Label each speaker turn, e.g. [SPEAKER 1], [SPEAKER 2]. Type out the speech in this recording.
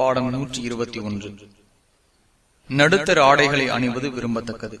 [SPEAKER 1] பாடம் நூற்றி இருபத்தி ஒன்று. நடுத்தர ஆடைகளை அணிவது விரும்பத்தக்கது.